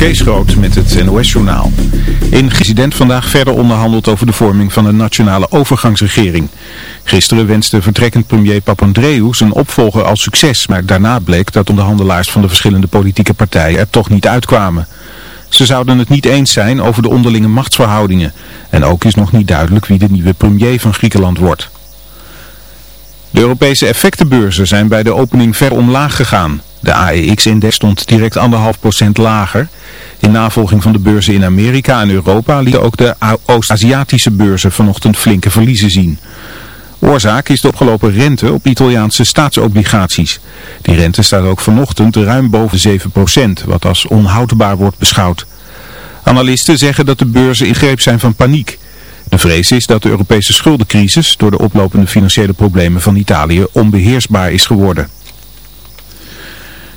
Kees Groot met het NOS-journaal. In president vandaag verder onderhandeld over de vorming van een nationale overgangsregering. Gisteren wenste vertrekkend premier Papandreou zijn opvolger als succes. Maar daarna bleek dat de onderhandelaars van de verschillende politieke partijen er toch niet uitkwamen. Ze zouden het niet eens zijn over de onderlinge machtsverhoudingen. En ook is nog niet duidelijk wie de nieuwe premier van Griekenland wordt. De Europese effectenbeurzen zijn bij de opening ver omlaag gegaan. De AEX-index stond direct 1,5% lager. In navolging van de beurzen in Amerika en Europa lieten ook de Oost-Aziatische beurzen vanochtend flinke verliezen zien. Oorzaak is de opgelopen rente op Italiaanse staatsobligaties. Die rente staat ook vanochtend ruim boven 7%, wat als onhoudbaar wordt beschouwd. Analisten zeggen dat de beurzen in greep zijn van paniek. De vrees is dat de Europese schuldencrisis door de oplopende financiële problemen van Italië onbeheersbaar is geworden.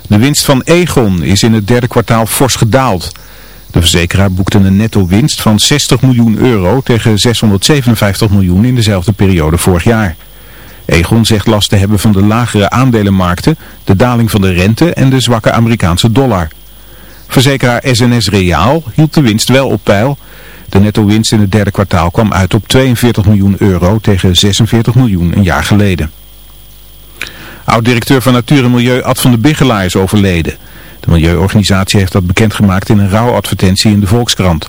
De winst van Egon is in het derde kwartaal fors gedaald. De verzekeraar boekte een netto winst van 60 miljoen euro tegen 657 miljoen in dezelfde periode vorig jaar. Egon zegt last te hebben van de lagere aandelenmarkten, de daling van de rente en de zwakke Amerikaanse dollar. Verzekeraar SNS Reaal hield de winst wel op peil. De netto winst in het derde kwartaal kwam uit op 42 miljoen euro tegen 46 miljoen een jaar geleden. Oud-directeur van Natuur en Milieu Ad van de Bigelaar is overleden. De milieuorganisatie heeft dat bekendgemaakt in een rouwadvertentie in de Volkskrant.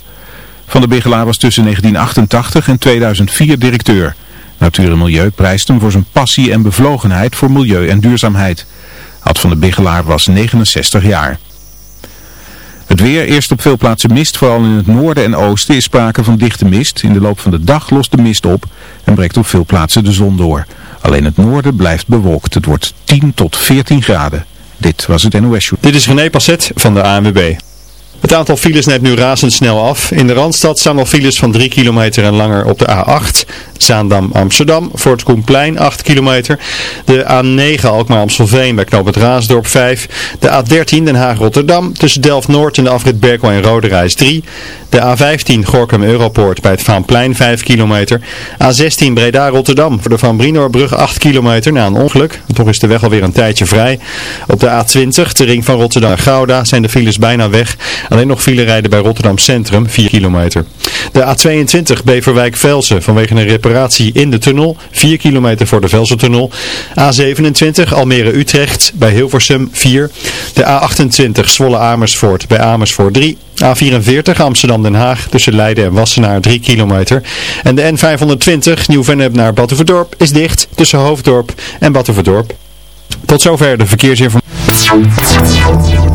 Van de Bigelaar was tussen 1988 en 2004 directeur. Natuur en Milieu prijst hem voor zijn passie en bevlogenheid voor milieu en duurzaamheid. Ad van de Bigelaar was 69 jaar. Het weer, eerst op veel plaatsen mist, vooral in het noorden en oosten is sprake van dichte mist. In de loop van de dag lost de mist op en breekt op veel plaatsen de zon door. Alleen het noorden blijft bewolkt. Het wordt 10 tot 14 graden. Dit was het NOS Show. Dit is René Passet van de ANWB. Het aantal files neemt nu razendsnel af. In de Randstad staan al files van 3 kilometer en langer op de A8. Zaandam-Amsterdam, voor het Koenplein 8 kilometer. De A9 Alkmaar-Amstelveen bij knoop het Raasdorp 5. De A13 Den Haag-Rotterdam tussen Delft-Noord en de afrit Berkel en Roderijs 3. De A15 Gorkum-Europoort bij het Vaanplein 5 kilometer. A16 Breda-Rotterdam voor de Van Brinoorbrug 8 kilometer na een ongeluk. Toch is de weg alweer een tijdje vrij. Op de A20, de ring van Rotterdam-Gouda, zijn de files bijna weg. Alleen nog file rijden bij Rotterdam Centrum 4 kilometer. De A22 Beverwijk-Velsen vanwege een reparatie in de tunnel. 4 kilometer voor de Velsentunnel. A27 Almere-Utrecht bij Hilversum 4. De A28 Zwolle-Amersfoort bij Amersfoort 3. A44 Amsterdam-Den Haag tussen Leiden en Wassenaar 3 kilometer. En de N520 Nieuw-Vennep naar Batuverdorp is dicht tussen Hoofddorp en Batuverdorp. Tot zover de verkeersinformatie.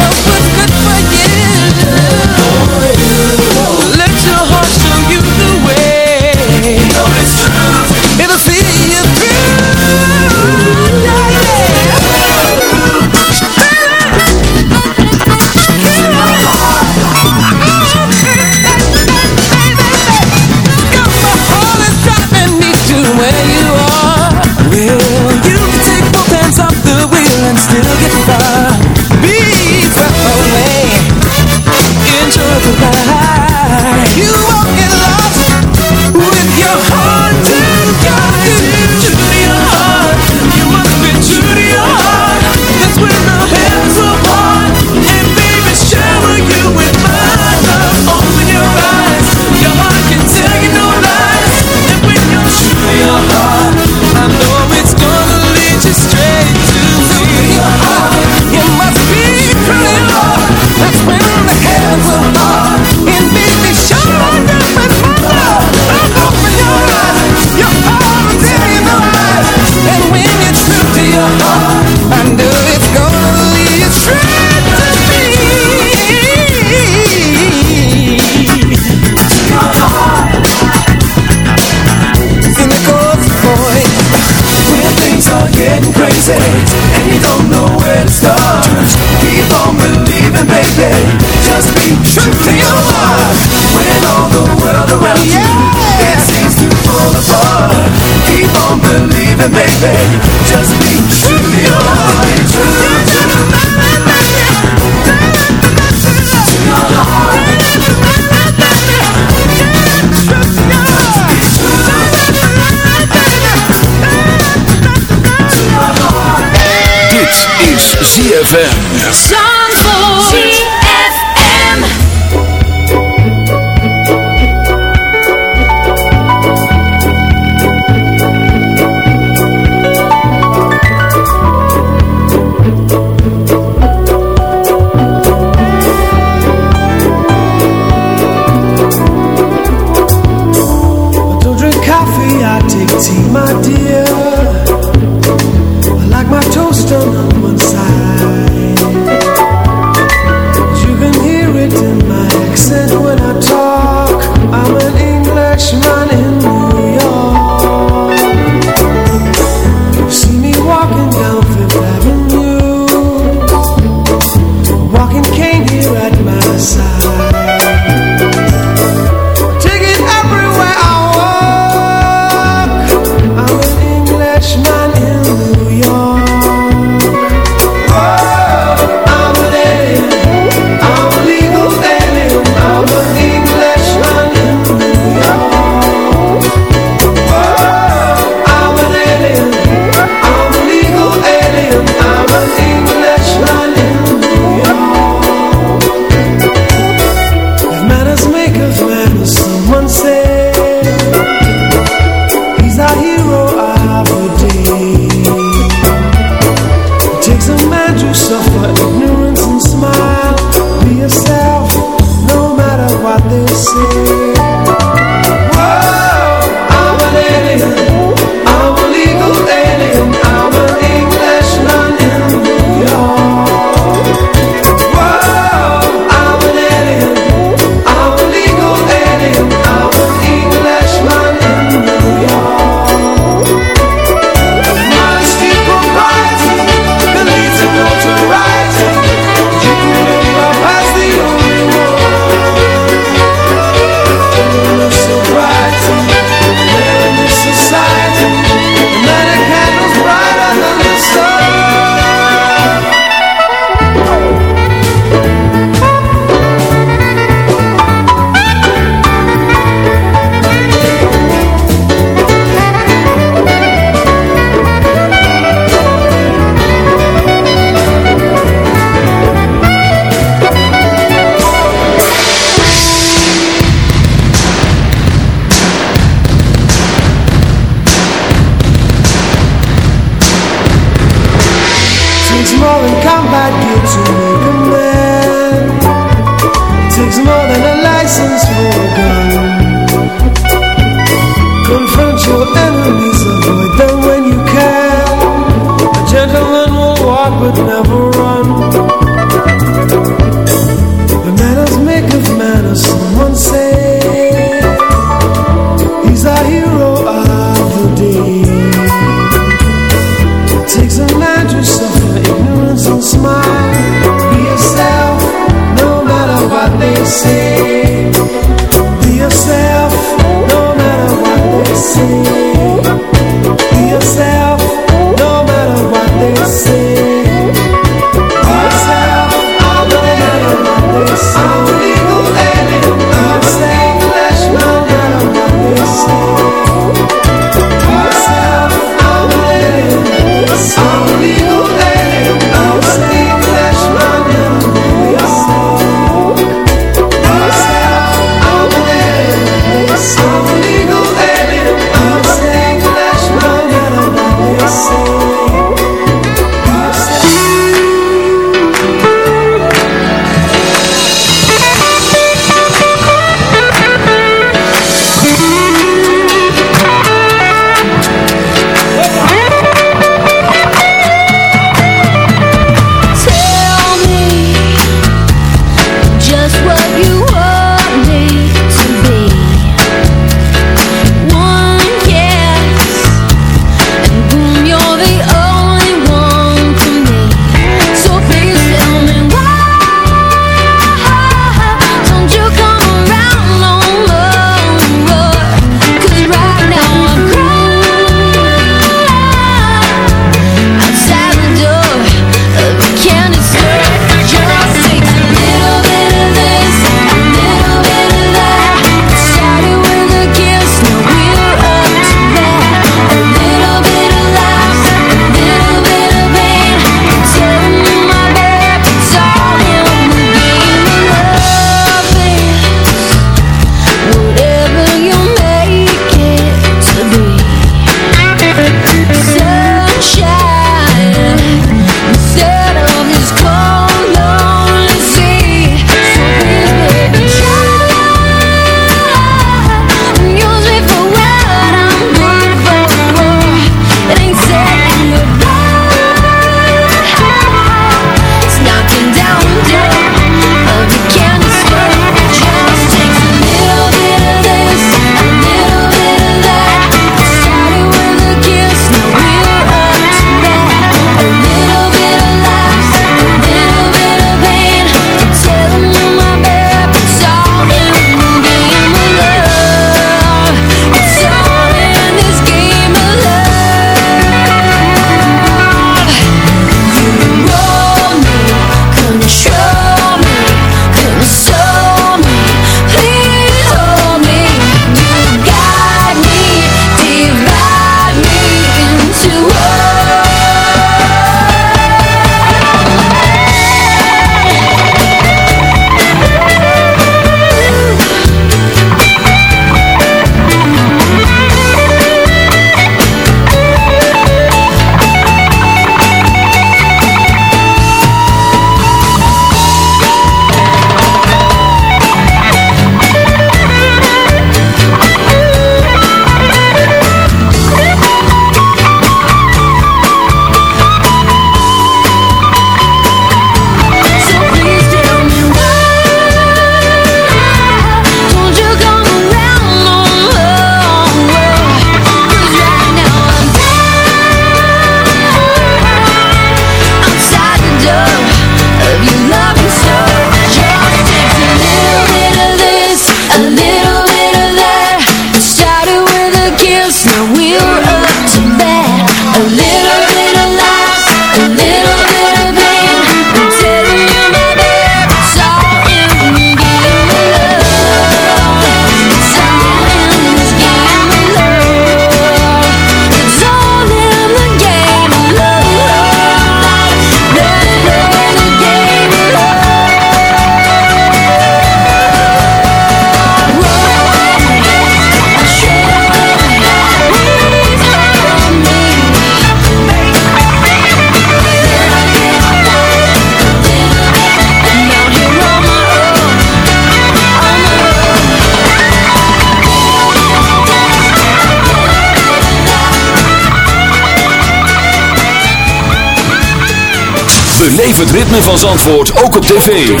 Ritme van Zandvoort ook op tv.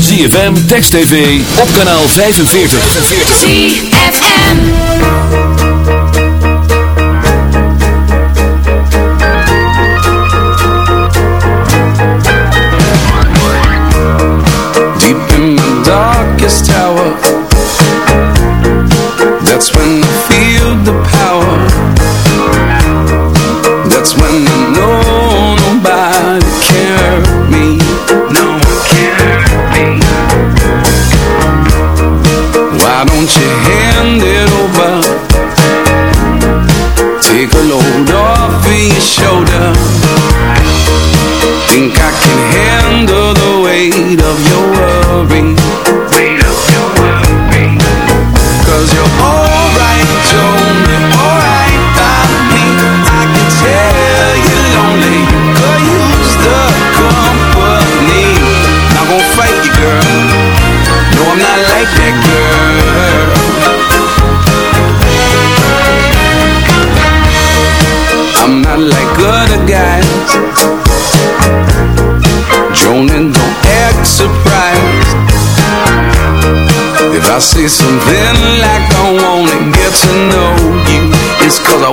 ZFM, Text TV, op kanaal 45. ZFM. Deep in my darkest tower That's when I feel the power Why don't you hand it over Take a load off of your shoulder Think I can handle the weight of your something like I wanna get to know you. It's cause I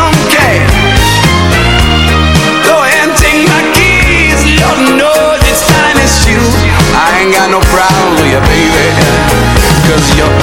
ain't got no problem with you, baby. Cause you're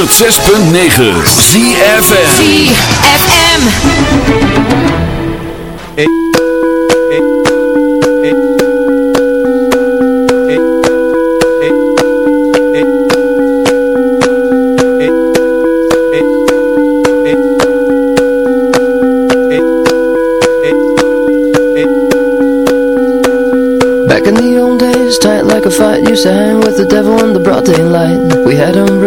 106.9 ZFM ZFM. Back in the old days, tight like a fight Used to hang with the devil in the broad daylight. We had him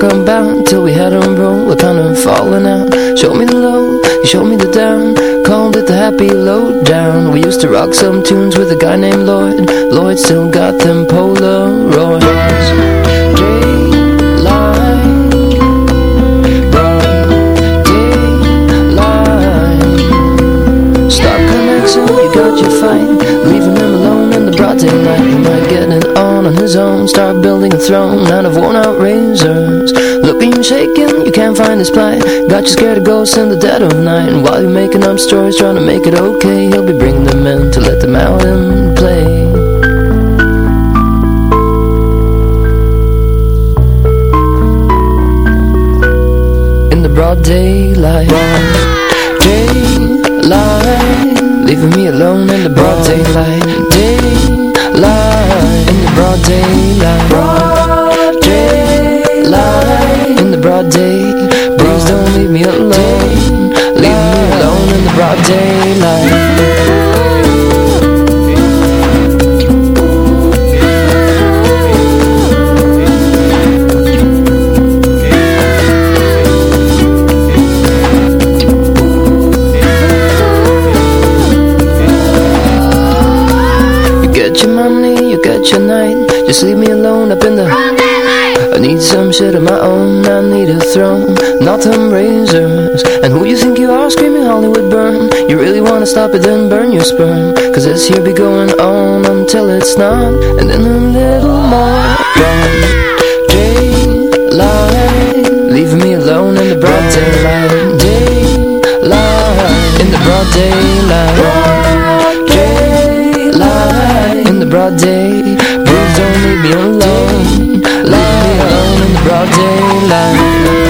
ruled, I walk unbound Till we had him roll, we're kind of falling out. Showed me the low, he showed me the down. Called it the happy low down We used to rock some tunes with a guy named Lloyd. Lloyd still got them Polaroids. Daylight, broad daylight. Stop connection, you got your fight. Leaving him alone in the broad daylight. He might get it on on his own. Start building a throne out of worn out razors. Looking and shaking, you can't find his plight Got you scared of ghosts in the dead of night. And while you're making up stories trying to make it okay He'll be bringing them in to let them out and play. In the broad daylight. Daylight. Leaving me alone in the broad daylight. Daylight. In the broad daylight day. Please don't leave me alone. Leave me alone in the broad daylight. You get your money, you get your night. Just leave me alone up in the need some shit of my own I need a throne, not them razors. And who you think you are screaming Hollywood burn. You really wanna stop it then burn your sperm. Cause this here be going on until it's not. And then a little more. Daylight. Leaving me alone in the broad daylight. Daylight. In the broad daylight. Daylight. In the broad day daylight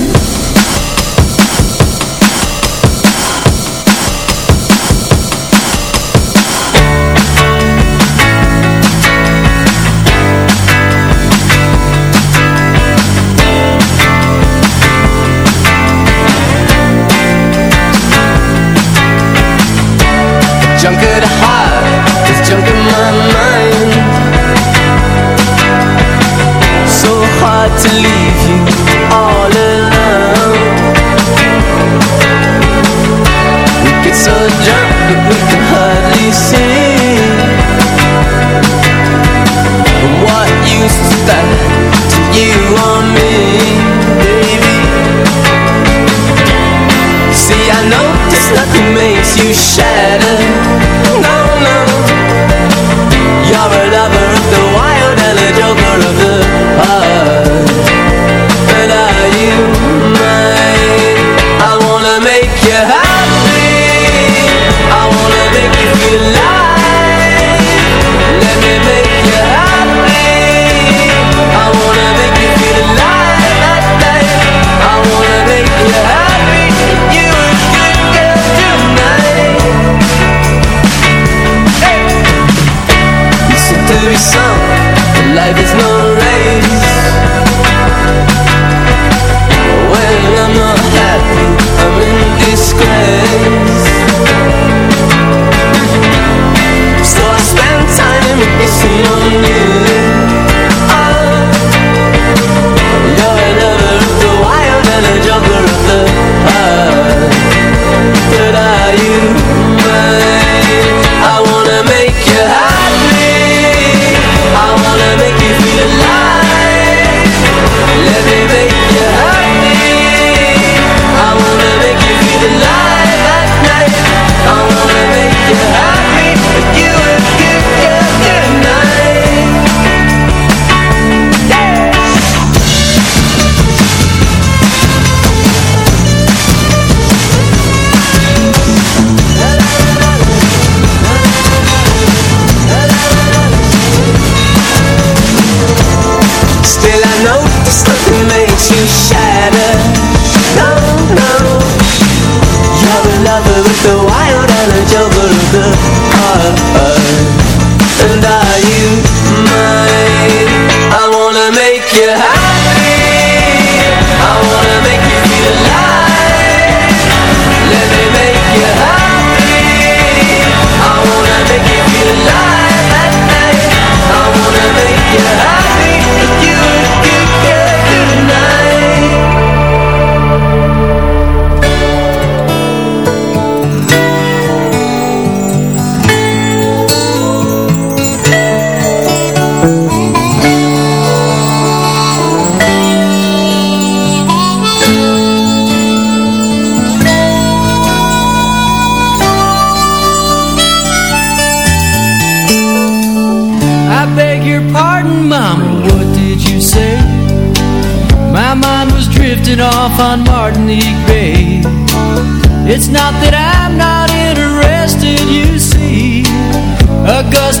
girls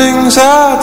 things I'd